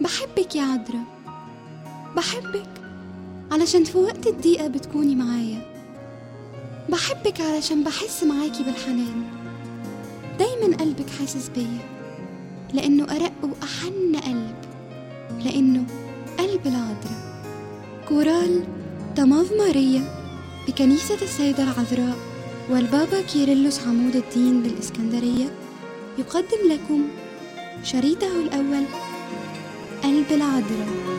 بحبك يا عذرا بحبك. علشان في وقت الضيقة بتكوني معايا. بحبك علشان بحس معاكي بالحنان. دايما قلبك حاسس بيا. لأنه أرق وأحن قلب. لأنه قلب العذراء. كورال طماف ماريا بكنيسة السيدة العذراء والبابا كيرلس عمود الدين بالإسكندرية يقدم لكم شريطه الأول العذراء